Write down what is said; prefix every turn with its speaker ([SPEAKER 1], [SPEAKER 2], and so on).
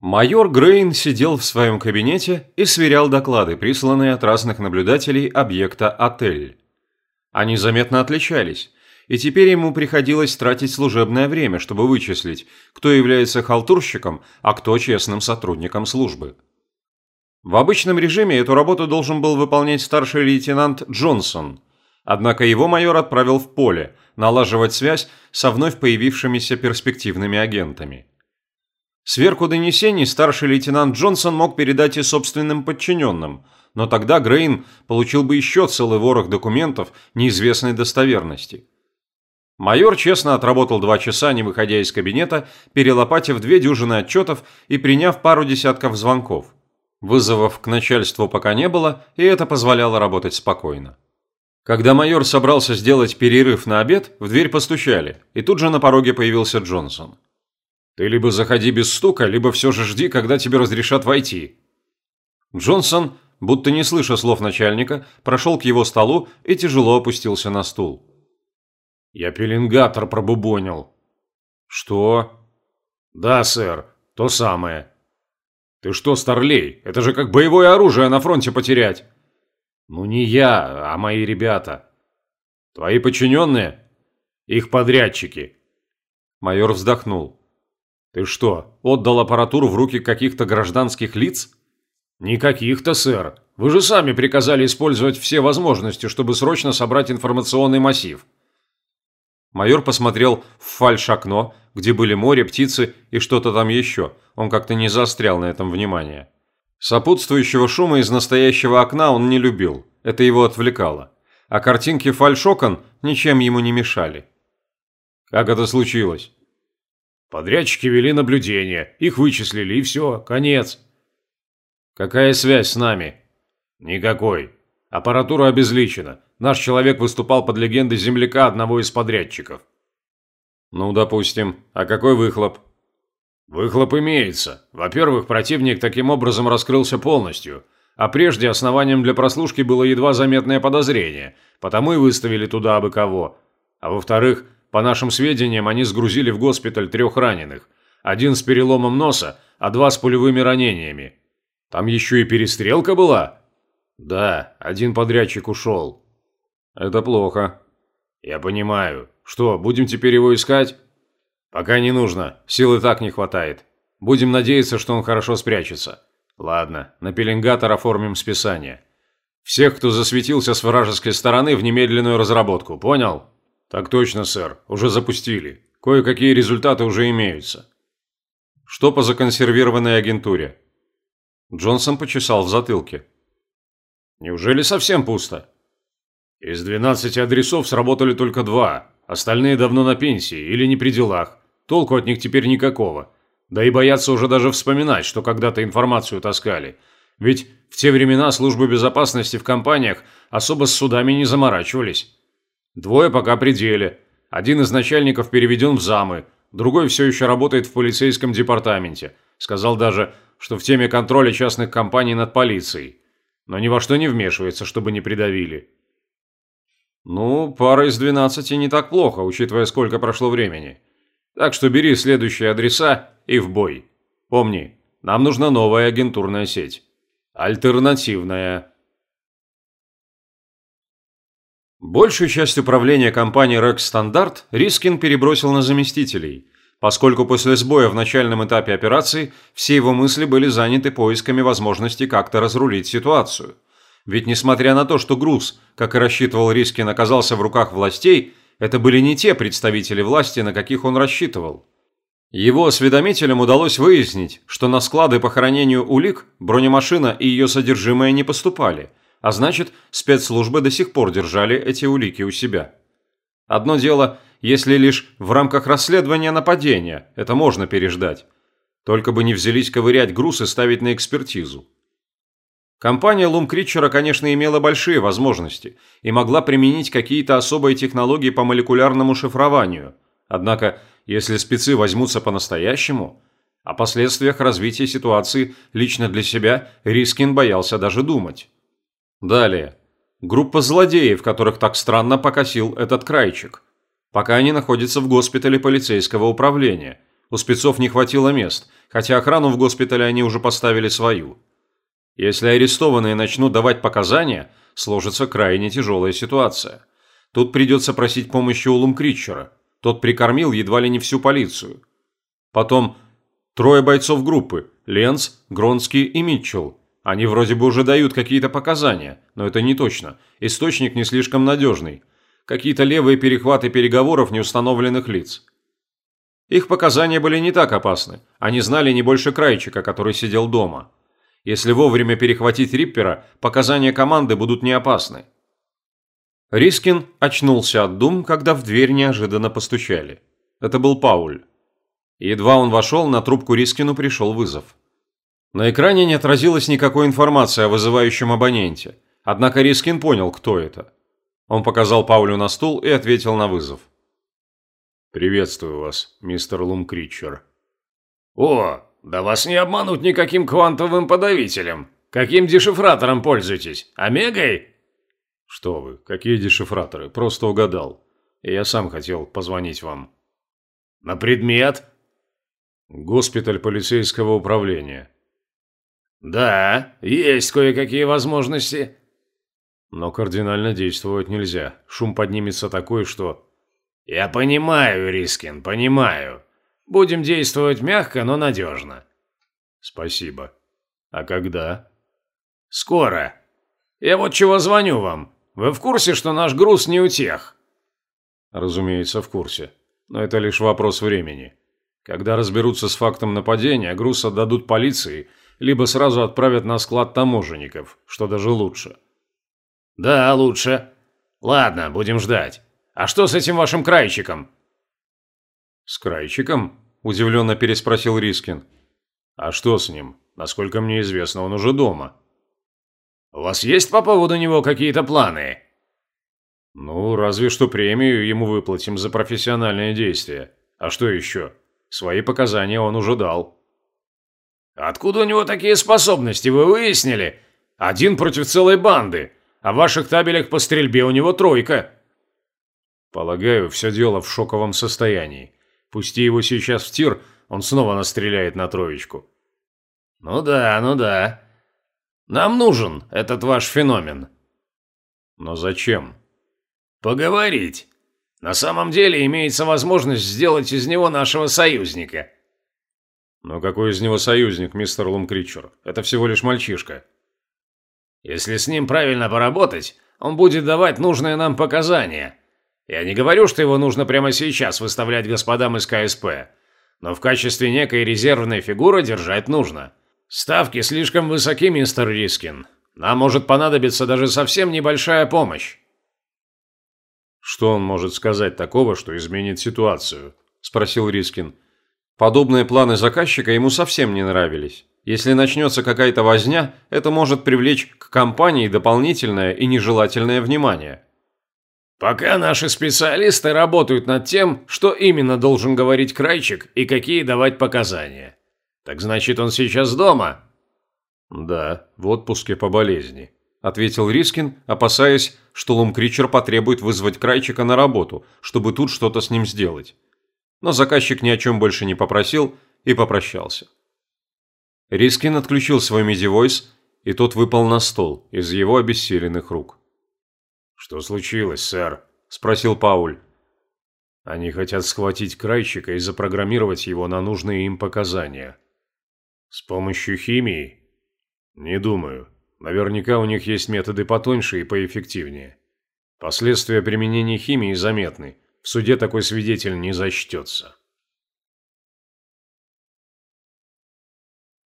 [SPEAKER 1] Майор Грейн сидел в своем кабинете и сверял доклады, присланные от разных наблюдателей объекта «Отель». Они заметно отличались, и теперь ему приходилось тратить служебное время, чтобы вычислить, кто является халтурщиком, а кто честным сотрудником службы. В обычном режиме эту работу должен был выполнять старший лейтенант Джонсон, однако его майор отправил в поле налаживать связь со вновь появившимися перспективными агентами. Сверху донесений старший лейтенант Джонсон мог передать и собственным подчиненным, но тогда Грейн получил бы еще целый ворох документов неизвестной достоверности. Майор честно отработал два часа, не выходя из кабинета, перелопатив две дюжины отчетов и приняв пару десятков звонков. Вызовов к начальству пока не было, и это позволяло работать спокойно. Когда майор собрался сделать перерыв на обед, в дверь постучали, и тут же на пороге появился Джонсон. Ты либо заходи без стука, либо все же жди, когда тебе разрешат войти». Джонсон, будто не слыша слов начальника, прошел к его столу и тяжело опустился на стул. «Я пеленгатор пробубонил». «Что?» «Да, сэр, то самое». «Ты что, старлей? Это же как боевое оружие на фронте потерять». «Ну не я, а мои ребята». «Твои подчиненные?» «Их подрядчики». Майор вздохнул. Ты что, отдал аппаратуру в руки каких-то гражданских лиц? Никаких-то, сэр. Вы же сами приказали использовать все возможности, чтобы срочно собрать информационный массив. Майор посмотрел в фальш-окно, где были море, птицы и что-то там еще. Он как-то не заострял на этом внимание. Сопутствующего шума из настоящего окна он не любил. Это его отвлекало. А картинки фальшокон ничем ему не мешали. Как это случилось? Подрядчики вели наблюдение, их вычислили, и все, конец. Какая связь с нами? Никакой. Аппаратура обезличена. Наш человек выступал под легендой земляка одного из подрядчиков. Ну, допустим. А какой выхлоп? Выхлоп имеется. Во-первых, противник таким образом раскрылся полностью. А прежде основанием для прослушки было едва заметное подозрение, потому и выставили туда абы кого. А во-вторых, по нашим сведениям, они сгрузили в госпиталь трех раненых. Один с переломом носа, а два с пулевыми ранениями. Там еще и перестрелка была? Да, один подрядчик ушел. Это плохо. Я понимаю. Что, будем теперь его искать? Пока не нужно, сил и так не хватает. Будем надеяться, что он хорошо спрячется. Ладно, на пеленгатор оформим списание. Всех, кто засветился с вражеской стороны, в немедленную разработку, понял? «Так точно, сэр. Уже запустили. Кое-какие результаты уже имеются». «Что по законсервированной агентуре?» Джонсон почесал в затылке. «Неужели совсем пусто?» «Из 12 адресов сработали только два. Остальные давно на пенсии или не при делах. Толку от них теперь никакого. Да и боятся уже даже вспоминать, что когда-то информацию таскали. Ведь в те времена службы безопасности в компаниях особо с судами не заморачивались. Двое пока при деле. Один из начальников переведен в замы, другой все еще работает в полицейском департаменте. Сказал даже, что в теме контроля частных компаний над полицией. Но ни во что не вмешивается, чтобы не придавили. Ну, пара из двенадцати не так плохо, учитывая, сколько прошло времени. Так что бери следующие адреса и в бой. Помни, нам нужна новая агентурная сеть. Альтернативная. Большую часть управления компанией Rex Standard Рискин перебросил на заместителей, поскольку после сбоя в начальном этапе операции все его мысли были заняты поисками возможности как-то разрулить ситуацию. Ведь несмотря на то, что груз, как и рассчитывал Рискин, оказался в руках властей, это были не те представители власти, на каких он рассчитывал. Его осведомителям удалось выяснить, что на склады по хранению улик бронемашина и ее содержимое не поступали – а значит, спецслужбы до сих пор держали эти улики у себя. Одно дело, если лишь в рамках расследования нападения, это можно переждать. Только бы не взялись ковырять груз и ставить на экспертизу. Компания Лум Критчера, конечно, имела большие возможности и могла применить какие-то особые технологии по молекулярному шифрованию. Однако, если спецы возьмутся по-настоящему, о последствиях развития ситуации лично для себя Рискин боялся даже думать. Далее. Группа злодеев, которых так странно покосил этот крайчик. Пока они находятся в госпитале полицейского управления. У спецов не хватило мест, хотя охрану в госпитале они уже поставили свою. Если арестованные начнут давать показания, сложится крайне тяжелая ситуация. Тут придется просить помощи у Лумкритчера. Тот прикормил едва ли не всю полицию. Потом трое бойцов группы – Ленц, Гронский и Митчелл. Они вроде бы уже дают какие-то показания, но это не точно. Источник не слишком надежный. Какие-то левые перехваты переговоров неустановленных лиц. Их показания были не так опасны. Они знали не больше Крайчика, который сидел дома. Если вовремя перехватить Риппера, показания команды будут не опасны. Рискин очнулся от дум, когда в дверь неожиданно постучали. Это был Пауль. Едва он вошел, на трубку Рискину пришел вызов. На экране не отразилось никакой информации о вызывающем абоненте, однако Рискин понял, кто это. Он показал Паулю на стул и ответил на вызов. «Приветствую вас, мистер Лумкричер».
[SPEAKER 2] «О, да вас не обмануть никаким квантовым подавителем. Каким дешифратором пользуетесь? Омегой?»
[SPEAKER 1] «Что вы, какие дешифраторы? Просто угадал. И я сам хотел позвонить вам».
[SPEAKER 2] «На предмет?»
[SPEAKER 1] «Госпиталь полицейского управления».
[SPEAKER 2] «Да, есть кое-какие возможности».
[SPEAKER 1] «Но кардинально действовать нельзя. Шум поднимется такой, что...»
[SPEAKER 2] «Я понимаю, Рискин, понимаю. Будем действовать мягко, но надежно».
[SPEAKER 1] «Спасибо. А когда?»
[SPEAKER 2] «Скоро. Я вот чего звоню вам. Вы в курсе, что наш груз не у тех?»
[SPEAKER 1] «Разумеется, в курсе. Но это лишь вопрос времени. Когда разберутся с фактом нападения, груз отдадут полиции, либо сразу отправят на склад таможенников, что даже лучше».
[SPEAKER 2] «Да, лучше. Ладно, будем ждать. А что с этим вашим крайчиком?»
[SPEAKER 1] «С крайчиком?» – удивленно переспросил Рискин. «А что с ним? Насколько мне известно, он уже дома».
[SPEAKER 2] «У вас есть по поводу него какие-то планы?»
[SPEAKER 1] «Ну, разве что премию ему выплатим за профессиональные действия. А что еще? Свои показания он уже дал».
[SPEAKER 2] «Откуда у него такие способности, вы выяснили? Один против целой банды, а в ваших табелях по стрельбе у него тройка».
[SPEAKER 1] «Полагаю, все дело в шоковом состоянии. Пусти его сейчас в тир, он снова настреляет на троечку».
[SPEAKER 2] «Ну да, ну да. Нам нужен этот ваш феномен».
[SPEAKER 1] «Но зачем?»
[SPEAKER 2] «Поговорить. На самом деле имеется возможность сделать из него нашего союзника».
[SPEAKER 1] «Но какой из него союзник, мистер Лумкричер? Это всего лишь мальчишка».
[SPEAKER 2] «Если с ним правильно поработать, он будет давать нужные нам показания. Я не говорю, что его нужно прямо сейчас выставлять господам из КСП, но в качестве некой резервной фигуры держать нужно. Ставки слишком высоки, мистер Рискин. Нам может понадобиться даже совсем небольшая помощь».
[SPEAKER 1] «Что он может сказать такого, что изменит ситуацию?» – спросил Рискин. Подобные планы заказчика ему совсем не нравились. Если начнется какая-то возня, это может привлечь к компании дополнительное и нежелательное внимание.
[SPEAKER 2] «Пока наши специалисты работают над тем, что именно должен говорить Крайчик и какие давать показания. Так значит, он сейчас дома?»
[SPEAKER 1] «Да, в отпуске по болезни», – ответил Рискин, опасаясь, что Лумкричер потребует вызвать Крайчика на работу, чтобы тут что-то с ним сделать но заказчик ни о чем больше не попросил и попрощался. Рискин отключил свой MIDI-войс, и тот выпал на стол из его обессиленных рук.
[SPEAKER 2] «Что случилось, сэр?»
[SPEAKER 1] – спросил Пауль.
[SPEAKER 2] «Они хотят схватить крайчика и запрограммировать его на нужные им показания».
[SPEAKER 1] «С помощью химии?» «Не думаю. Наверняка у них есть методы потоньше и поэффективнее. Последствия применения химии заметны – в суде такой свидетель не зачтется.